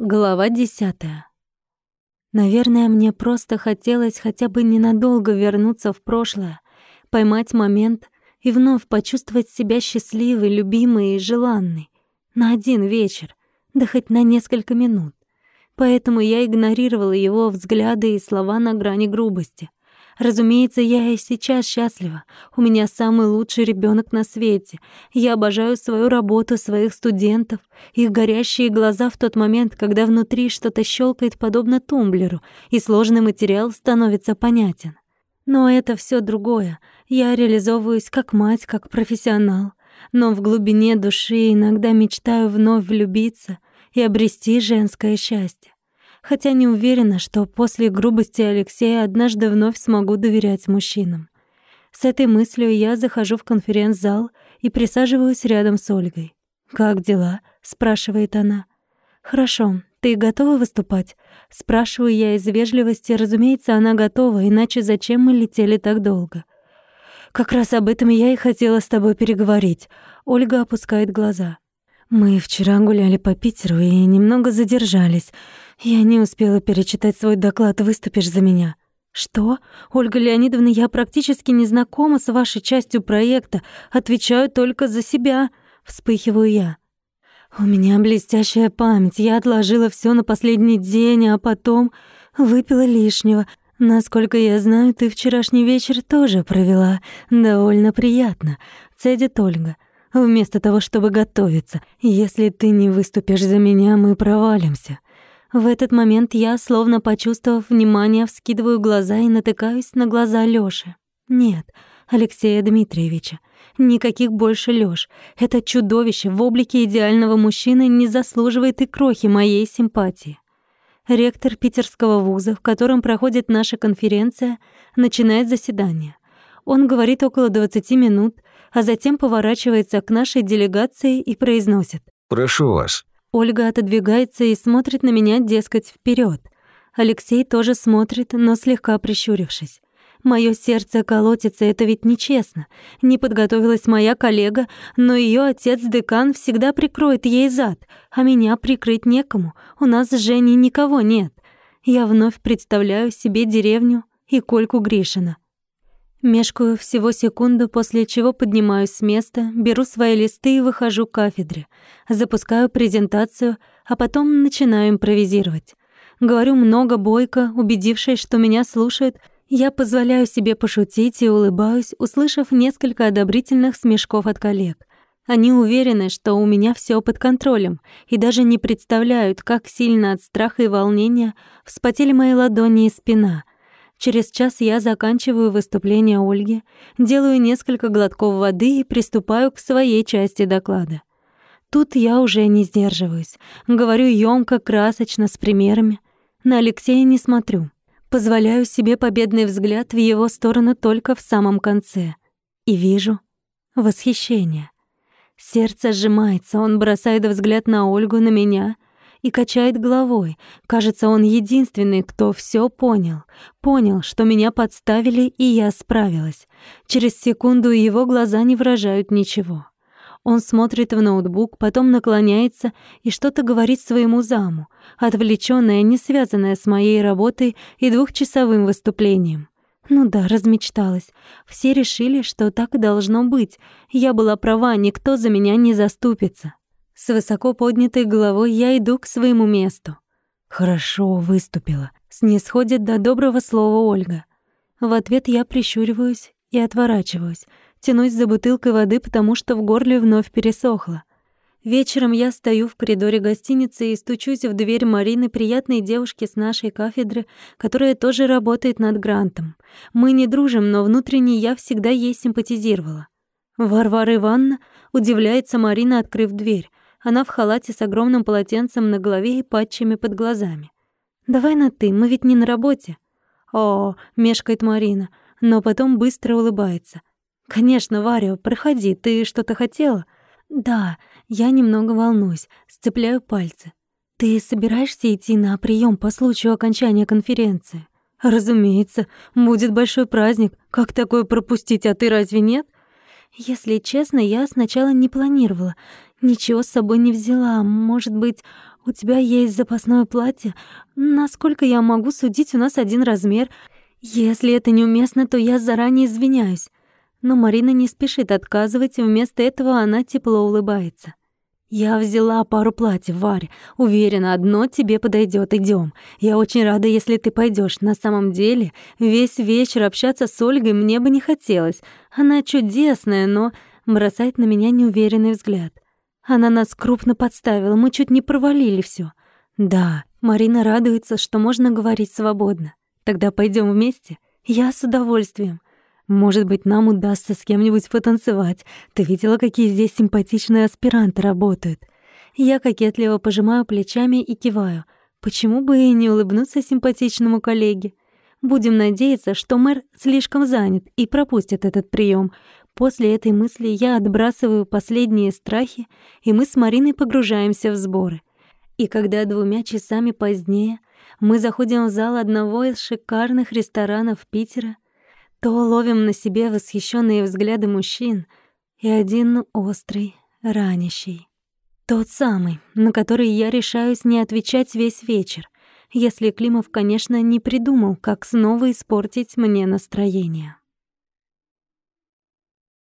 Глава десятая. Наверное, мне просто хотелось хотя бы ненадолго вернуться в прошлое, поймать момент и вновь почувствовать себя счастливой, любимой и желанной. На один вечер, да хоть на несколько минут. Поэтому я игнорировала его взгляды и слова на грани грубости. Разумеется, я и сейчас счастлива. У меня самый лучший ребенок на свете. Я обожаю свою работу, своих студентов, их горящие глаза в тот момент, когда внутри что-то щелкает подобно тумблеру, и сложный материал становится понятен. Но это все другое. Я реализовываюсь как мать, как профессионал. Но в глубине души иногда мечтаю вновь влюбиться и обрести женское счастье хотя не уверена, что после грубости Алексея однажды вновь смогу доверять мужчинам. С этой мыслью я захожу в конференц-зал и присаживаюсь рядом с Ольгой. «Как дела?» — спрашивает она. «Хорошо. Ты готова выступать?» Спрашиваю я из вежливости. Разумеется, она готова, иначе зачем мы летели так долго? «Как раз об этом я и хотела с тобой переговорить». Ольга опускает глаза. «Мы вчера гуляли по Питеру и немного задержались. Я не успела перечитать свой доклад, выступишь за меня. Что? Ольга Леонидовна, я практически не знакома с вашей частью проекта, отвечаю только за себя, вспыхиваю я. У меня блестящая память. Я отложила все на последний день, а потом выпила лишнего. Насколько я знаю, ты вчерашний вечер тоже провела довольно приятно. Цедит Ольга. Вместо того, чтобы готовиться. Если ты не выступишь за меня, мы провалимся. В этот момент я, словно почувствовав внимание, вскидываю глаза и натыкаюсь на глаза Лёши. Нет, Алексея Дмитриевича. Никаких больше Лёш. Это чудовище в облике идеального мужчины не заслуживает и крохи моей симпатии. Ректор питерского вуза, в котором проходит наша конференция, начинает заседание. Он говорит около 20 минут, а затем поворачивается к нашей делегации и произносит. «Прошу вас, Ольга отодвигается и смотрит на меня, дескать, вперед. Алексей тоже смотрит, но слегка прищурившись. Моё сердце колотится, это ведь нечестно. Не подготовилась моя коллега, но её отец-декан всегда прикроет ей зад, а меня прикрыть некому. У нас с Женей никого нет. Я вновь представляю себе деревню и Кольку Гришина. Мешкаю всего секунду, после чего поднимаюсь с места, беру свои листы и выхожу к кафедре. Запускаю презентацию, а потом начинаю импровизировать. Говорю много бойко, убедившись, что меня слушают, я позволяю себе пошутить и улыбаюсь, услышав несколько одобрительных смешков от коллег. Они уверены, что у меня все под контролем, и даже не представляют, как сильно от страха и волнения вспотели мои ладони и спина — Через час я заканчиваю выступление Ольги, делаю несколько глотков воды и приступаю к своей части доклада. Тут я уже не сдерживаюсь. Говорю ёмко, красочно, с примерами. На Алексея не смотрю. Позволяю себе победный взгляд в его сторону только в самом конце. И вижу восхищение. Сердце сжимается, он бросает взгляд на Ольгу, на меня — и качает головой. Кажется, он единственный, кто все понял. Понял, что меня подставили, и я справилась. Через секунду его глаза не выражают ничего. Он смотрит в ноутбук, потом наклоняется и что-то говорит своему заму, отвлечённое, не связанное с моей работой и двухчасовым выступлением. Ну да, размечталась. Все решили, что так и должно быть. Я была права, никто за меня не заступится. С высоко поднятой головой я иду к своему месту. Хорошо выступила. Снисходит до доброго слова Ольга. В ответ я прищуриваюсь и отворачиваюсь. Тянусь за бутылкой воды, потому что в горле вновь пересохло. Вечером я стою в коридоре гостиницы и стучусь в дверь Марины, приятной девушки с нашей кафедры, которая тоже работает над грантом. Мы не дружим, но внутренне я всегда ей симпатизировала. Варвара Ивановна удивляется Марина, открыв дверь. Она в халате с огромным полотенцем на голове и патчами под глазами. «Давай на «ты», мы ведь не на работе». «О», — мешкает Марина, но потом быстро улыбается. «Конечно, Варя, проходи, ты что-то хотела?» «Да, я немного волнуюсь, сцепляю пальцы. Ты собираешься идти на прием по случаю окончания конференции?» «Разумеется, будет большой праздник. Как такое пропустить, а ты разве нет?» Если честно, я сначала не планировала. Ничего с собой не взяла. Может быть, У тебя есть запасное платье? Насколько я могу судить, у нас один размер. Если это неуместно, то я заранее извиняюсь. Но Марина не спешит отказывать, вместо этого она тепло улыбается. «Я взяла пару платьев, Варя. Уверена, одно тебе подойдет. Идем. Я очень рада, если ты пойдешь. На самом деле, весь вечер общаться с Ольгой мне бы не хотелось. Она чудесная, но...» Бросает на меня неуверенный взгляд. Она нас крупно подставила, мы чуть не провалили все. Да, Марина радуется, что можно говорить свободно. Тогда пойдем вместе? Я с удовольствием. Может быть, нам удастся с кем-нибудь потанцевать. Ты видела, какие здесь симпатичные аспиранты работают? Я кокетливо пожимаю плечами и киваю. Почему бы и не улыбнуться симпатичному коллеге? Будем надеяться, что мэр слишком занят и пропустит этот прием. После этой мысли я отбрасываю последние страхи, и мы с Мариной погружаемся в сборы. И когда двумя часами позднее мы заходим в зал одного из шикарных ресторанов Питера — то ловим на себе восхищенные взгляды мужчин и один острый, ранящий. Тот самый, на который я решаюсь не отвечать весь вечер, если Климов, конечно, не придумал, как снова испортить мне настроение.